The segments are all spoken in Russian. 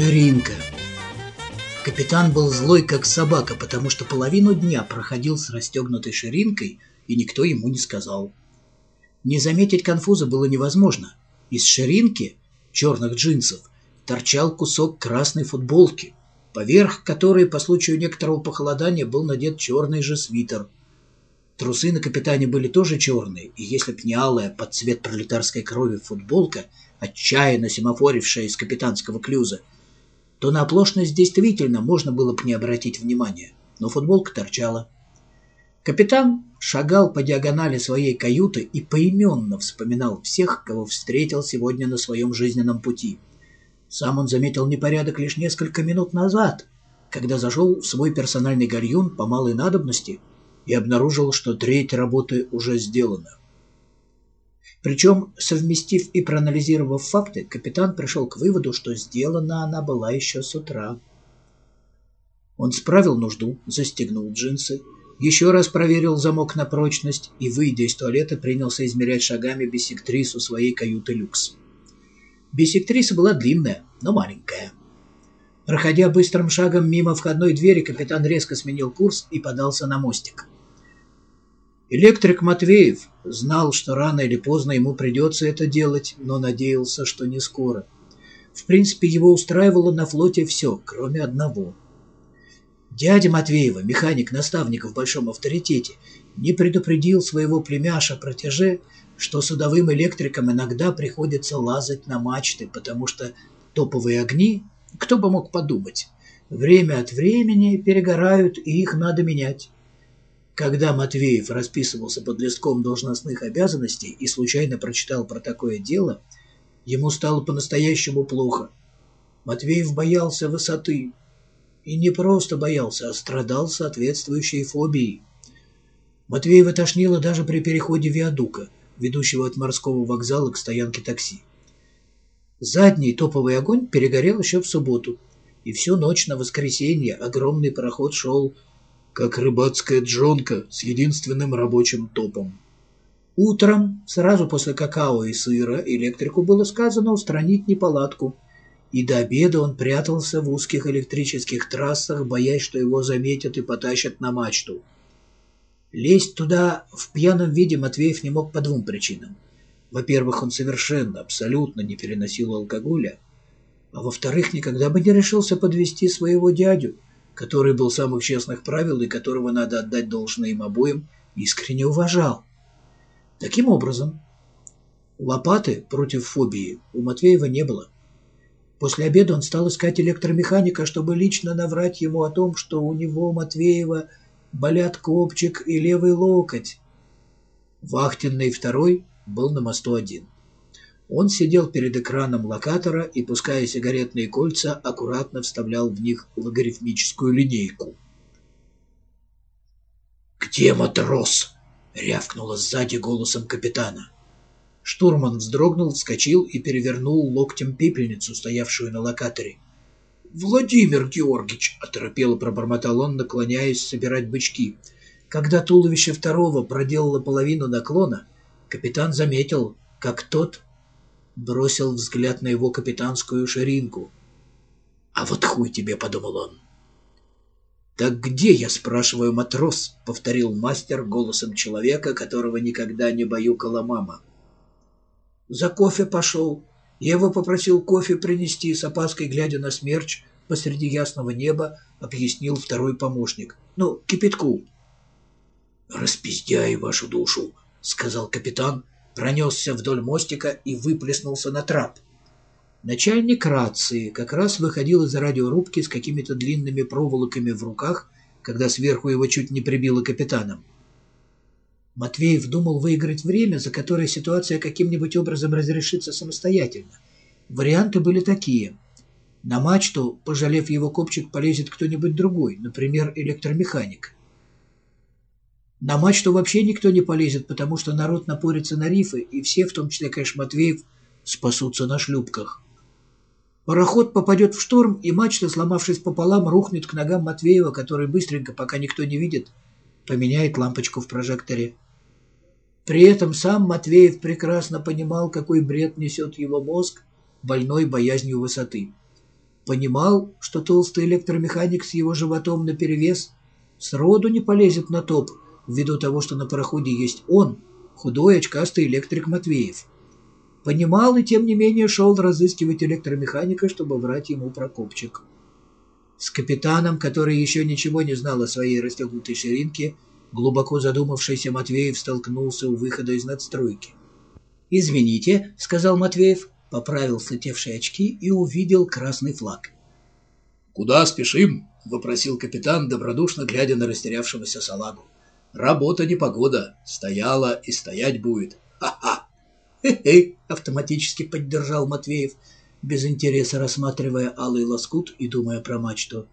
Ширинка. Капитан был злой, как собака, потому что половину дня проходил с расстегнутой ширинкой, и никто ему не сказал. Не заметить конфуза было невозможно. Из ширинки, черных джинсов, торчал кусок красной футболки, поверх которой по случаю некоторого похолодания был надет черный же свитер. Трусы на капитане были тоже черные, и если б не алая под цвет пролетарской крови футболка, отчаянно семафорившая из капитанского клюза, то на оплошность действительно можно было бы не обратить внимания, но футболка торчала. Капитан шагал по диагонали своей каюты и поименно вспоминал всех, кого встретил сегодня на своем жизненном пути. Сам он заметил непорядок лишь несколько минут назад, когда зашел в свой персональный гальюн по малой надобности и обнаружил, что треть работы уже сделана. Причем, совместив и проанализировав факты, капитан пришел к выводу, что сделана она была еще с утра. Он справил нужду, застегнул джинсы, еще раз проверил замок на прочность и, выйдя из туалета, принялся измерять шагами бисектрису своей каюты люкс. Бисектриса была длинная, но маленькая. Проходя быстрым шагом мимо входной двери, капитан резко сменил курс и подался на мостик. Электрик Матвеев знал, что рано или поздно ему придется это делать, но надеялся, что не скоро. В принципе, его устраивало на флоте все, кроме одного. Дядя Матвеева, механик-наставник в большом авторитете, не предупредил своего племяша-протеже, что судовым электрикам иногда приходится лазать на мачты, потому что топовые огни, кто бы мог подумать, время от времени перегорают, и их надо менять. Когда Матвеев расписывался под листком должностных обязанностей и случайно прочитал про такое дело, ему стало по-настоящему плохо. Матвеев боялся высоты. И не просто боялся, а страдал соответствующей фобией. Матвеева тошнило даже при переходе виадука, ведущего от морского вокзала к стоянке такси. Задний топовый огонь перегорел еще в субботу, и всю ночь на воскресенье огромный пароход шел как рыбацкая джонка с единственным рабочим топом. Утром, сразу после какао и сыра, электрику было сказано устранить неполадку, и до обеда он прятался в узких электрических трассах, боясь, что его заметят и потащат на мачту. Лезть туда в пьяном виде Матвеев не мог по двум причинам. Во-первых, он совершенно, абсолютно не переносил алкоголя, а во-вторых, никогда бы не решился подвести своего дядю, который был самых честных правил и которого надо отдать должное им обоим, искренне уважал. Таким образом, лопаты против фобии у Матвеева не было. После обеда он стал искать электромеханика, чтобы лично наврать ему о том, что у него, Матвеева, болят копчик и левый локоть. Вахтенный второй был на мосту один. Он сидел перед экраном локатора и, пуская сигаретные кольца, аккуратно вставлял в них логарифмическую линейку. «Где матрос?» — рявкнуло сзади голосом капитана. Штурман вздрогнул, вскочил и перевернул локтем пепельницу, стоявшую на локаторе. «Владимир Георгиевич!» — оторопело пробормотал он, наклоняясь собирать бычки. Когда туловище второго проделало половину наклона, капитан заметил, как тот бросил взгляд на его капитанскую ширинку. «А вот хуй тебе», — подумал он. «Так где, я спрашиваю, матрос?» — повторил мастер голосом человека, которого никогда не баюкала мама. «За кофе пошел. Я его попросил кофе принести, с опаской глядя на смерч посреди ясного неба, объяснил второй помощник. Ну, кипятку». «Распиздяй вашу душу», — сказал капитан, пронесся вдоль мостика и выплеснулся на трап. Начальник рации как раз выходил из радиорубки с какими-то длинными проволоками в руках, когда сверху его чуть не прибило капитаном. Матвеев думал выиграть время, за которое ситуация каким-нибудь образом разрешится самостоятельно. Варианты были такие. На мачту, пожалев его копчик, полезет кто-нибудь другой, например, электромеханик. На мачту вообще никто не полезет, потому что народ напорится на рифы, и все, в том числе, конечно, Матвеев, спасутся на шлюпках. Пароход попадет в шторм, и мачта, сломавшись пополам, рухнет к ногам Матвеева, который быстренько, пока никто не видит, поменяет лампочку в прожекторе. При этом сам Матвеев прекрасно понимал, какой бред несет его мозг, больной боязнью высоты. Понимал, что толстый электромеханик с его животом наперевес сроду не полезет на топ, ввиду того, что на пароходе есть он, худой очкастый электрик Матвеев. Понимал и, тем не менее, шел разыскивать электромеханика, чтобы врать ему про копчик. С капитаном, который еще ничего не знал о своей расстегнутой ширинке, глубоко задумавшийся Матвеев столкнулся у выхода из надстройки. «Извините», — сказал Матвеев, поправил слетевшие очки и увидел красный флаг. «Куда спешим?» — вопросил капитан, добродушно глядя на растерявшегося салагу. «Работа не погода. Стояла и стоять будет. Ха-ха!» «Хе-хе!» — автоматически поддержал Матвеев, без интереса рассматривая алый лоскут и думая про мачту.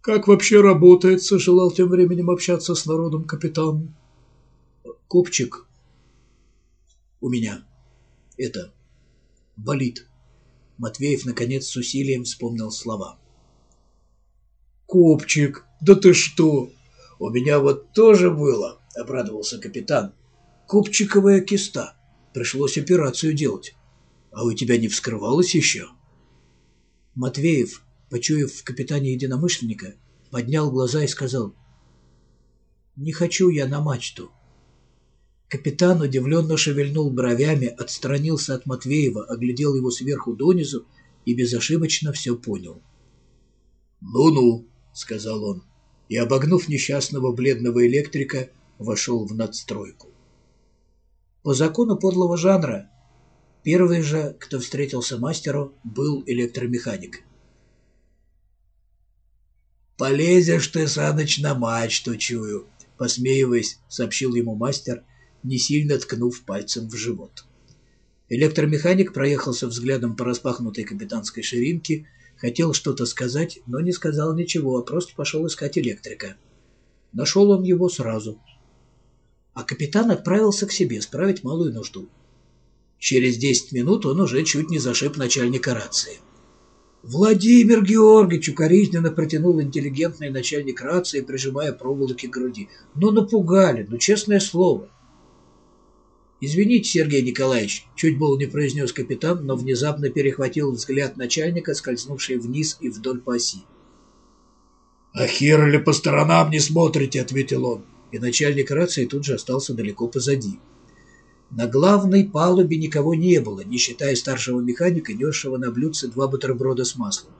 «Как вообще работается?» — желал тем временем общаться с народом капитан. «Копчик у меня. Это болит». Матвеев, наконец, с усилием вспомнил слова. «Копчик, да ты что! У меня вот тоже было!» — обрадовался капитан. «Копчиковая киста. Пришлось операцию делать. А у тебя не вскрывалось еще?» Матвеев, почуяв в капитане единомышленника, поднял глаза и сказал, «Не хочу я на мачту». Капитан удивленно шевельнул бровями, отстранился от Матвеева, оглядел его сверху донизу и безошибочно все понял. «Ну-ну», — сказал он, и, обогнув несчастного бледного электрика, вошел в надстройку. По закону подлого жанра, первый же, кто встретился мастеру, был электромеханик. «Полезешь ты, Саныч, на мачту, чую», — посмеиваясь, сообщил ему мастер, не сильно ткнув пальцем в живот. Электромеханик проехался взглядом по распахнутой капитанской ширинке, хотел что-то сказать, но не сказал ничего, а просто пошел искать электрика. Нашел он его сразу — а капитан отправился к себе справить малую нужду. Через десять минут он уже чуть не зашиб начальника рации. «Владимир Георгиевич!» укоризненно протянул интеллигентный начальник рации, прижимая проволоки к груди. «Ну, напугали, ну, честное слово!» «Извините, Сергей Николаевич», — чуть было не произнес капитан, но внезапно перехватил взгляд начальника, скользнувший вниз и вдоль по оси. «А хер ли по сторонам не смотрите?» — ответил он и начальник рации тут же остался далеко позади. На главной палубе никого не было, не считая старшего механика, несшего на блюдце два бутерброда с маслом.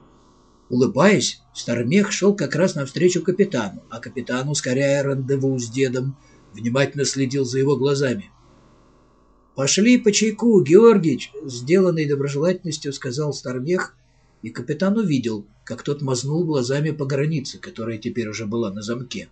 Улыбаясь, Стармех шел как раз навстречу капитану, а капитан, ускоряя рандеву с дедом, внимательно следил за его глазами. «Пошли по чайку, Георгич!» — сделанной доброжелательностью сказал Стармех, и капитан увидел, как тот мазнул глазами по границе, которая теперь уже была на замке.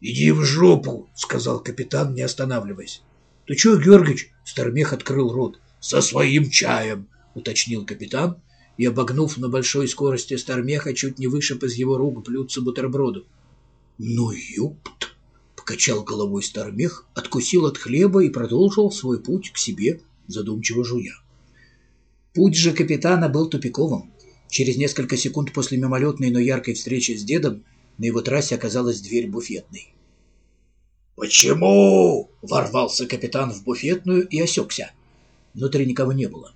«Иди в жопу!» — сказал капитан, не останавливаясь. «Ты чего, Георгич?» — Стармех открыл рот. «Со своим чаем!» — уточнил капитан и, обогнув на большой скорости Стармеха, чуть не вышиб из его рук блюдце бутерброду. «Ну, ёпт!» — покачал головой Стармех, откусил от хлеба и продолжил свой путь к себе, задумчиво жуя. Путь же капитана был тупиковым. Через несколько секунд после мимолетной, но яркой встречи с дедом на его трассе оказалась дверь буфетной. «Почему?» — ворвался капитан в буфетную и осекся. Внутри никого не было.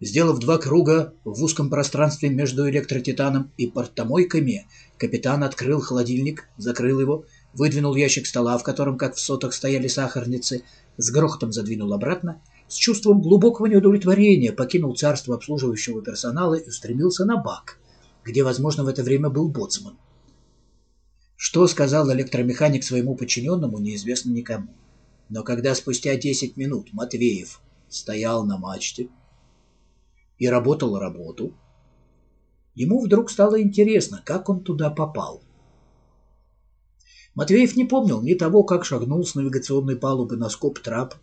Сделав два круга в узком пространстве между электротитаном и портомойками, капитан открыл холодильник, закрыл его, выдвинул ящик стола, в котором, как в сотах, стояли сахарницы, с грохотом задвинул обратно, с чувством глубокого неудовлетворения покинул царство обслуживающего персонала и устремился на бак, где, возможно, в это время был боцман. Что сказал электромеханик своему подчиненному, неизвестно никому. Но когда спустя 10 минут Матвеев стоял на мачте и работал работу, ему вдруг стало интересно, как он туда попал. Матвеев не помнил ни того, как шагнул с навигационной палубы на скоб-трап,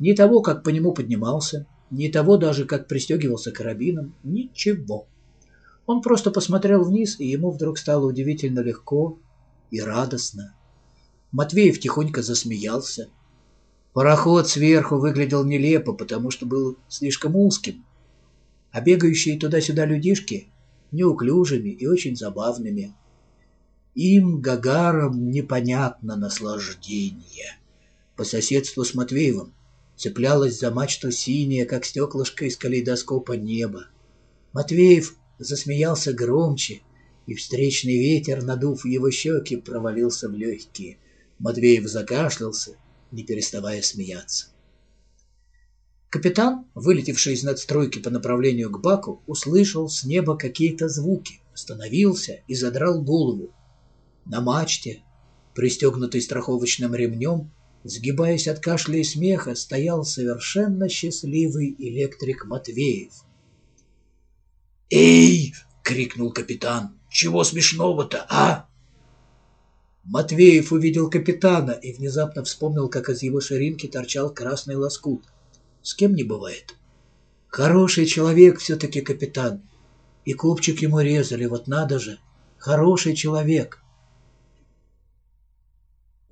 ни того, как по нему поднимался, ни того даже, как пристегивался карабином, ничего. Он просто посмотрел вниз, и ему вдруг стало удивительно легко и радостно. Матвеев тихонько засмеялся. Пароход сверху выглядел нелепо, потому что был слишком узким, а бегающие туда-сюда людишки неуклюжими и очень забавными. Им, Гагарам, непонятно наслаждение. По соседству с Матвеевым цеплялась за мачту синяя, как стеклышко из калейдоскопа неба. Матвеев засмеялся громче, и встречный ветер, надув его щеки, провалился в легкие. Матвеев закашлялся, не переставая смеяться. Капитан, вылетевший из надстройки по направлению к баку, услышал с неба какие-то звуки, остановился и задрал голову. На мачте, пристегнутый страховочным ремнем, сгибаясь от кашля и смеха, стоял совершенно счастливый электрик Матвеев. «Эй!» — крикнул капитан. «Чего смешного-то, а?» Матвеев увидел капитана и внезапно вспомнил, как из его ширинки торчал красный лоскут. С кем не бывает. Хороший человек все-таки капитан. И копчик ему резали, вот надо же. Хороший человек.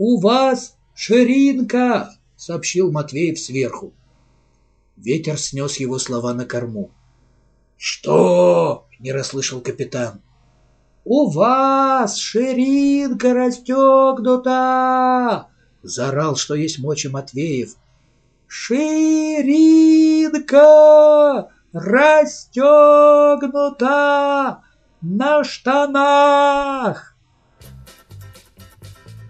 «У вас ширинка!» — сообщил Матвеев сверху. Ветер снес его слова на корму. «Что?» — не расслышал капитан. «У вас ширинка расстегнута!» — заорал, что есть мочи Матвеев. «Ширинка расстегнута на штанах!»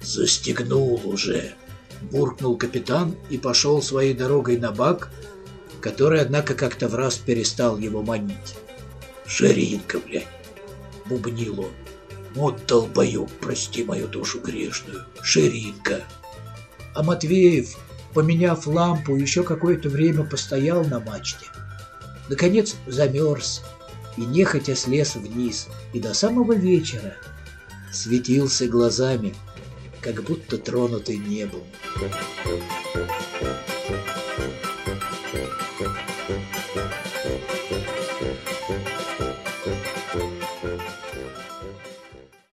«Застегнул уже!» — буркнул капитан и пошел своей дорогой на бак, который, однако, как-то в раз перестал его манить. «Ширинка, блядь!» — бубнил он. «Вот долбоеб, прости мою душу грешную! Ширинка!» А Матвеев, поменяв лампу, еще какое-то время постоял на мачте. Наконец замерз и нехотя слез вниз, и до самого вечера светился глазами, как будто тронутый небом.